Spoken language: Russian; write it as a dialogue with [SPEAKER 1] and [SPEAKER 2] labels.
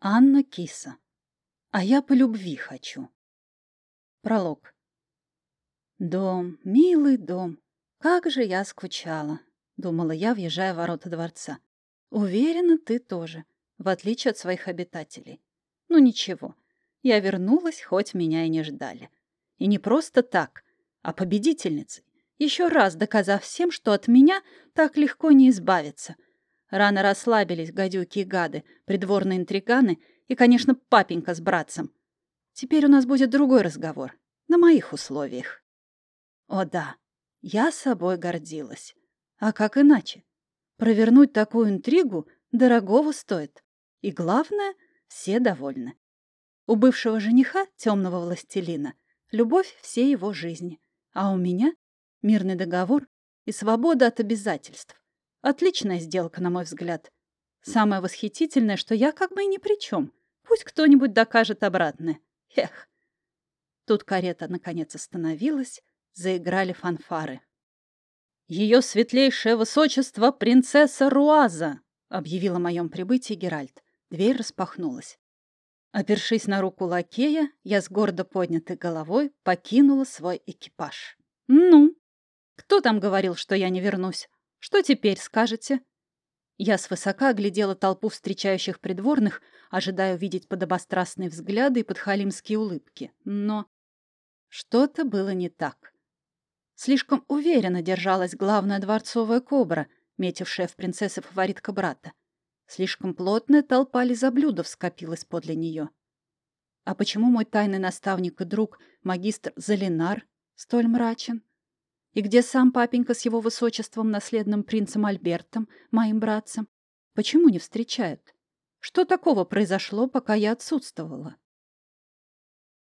[SPEAKER 1] Анна Киса. А я по любви хочу. Пролог. Дом, милый дом, как же я скучала, думала я, въезжая в ворота дворца. Уверена, ты тоже, в отличие от своих обитателей. Ну ничего, я вернулась, хоть меня и не ждали. И не просто так, а победительницей, еще раз доказав всем, что от меня так легко не избавиться — Рано расслабились гадюки и гады, придворные интриганы и, конечно, папенька с братцем. Теперь у нас будет другой разговор, на моих условиях. О да, я собой гордилась. А как иначе? Провернуть такую интригу дорогого стоит. И главное, все довольны. У бывшего жениха, темного властелина, любовь всей его жизни. А у меня мирный договор и свобода от обязательств. Отличная сделка, на мой взгляд. Самое восхитительное, что я как бы и ни при чем. Пусть кто-нибудь докажет обратное. Эх. Тут карета наконец остановилась, заиграли фанфары. «Ее светлейшее высочество — принцесса Руаза!» — объявил о моем прибытии Геральт. Дверь распахнулась. Опершись на руку лакея, я с гордо поднятой головой покинула свой экипаж. «Ну? Кто там говорил, что я не вернусь? Что теперь скажете?» Я свысока оглядела толпу встречающих придворных, ожидая увидеть подобострастные взгляды и подхалимские улыбки. Но что-то было не так. Слишком уверенно держалась главная дворцовая кобра, метившая в принцессы фаворитка брата. Слишком плотная толпа лизоблюдов скопилась подле нее. А почему мой тайный наставник и друг, магистр Залинар, столь мрачен? И где сам папенька с его высочеством, наследным принцем Альбертом, моим братцем? Почему не встречают? Что такого произошло, пока я отсутствовала?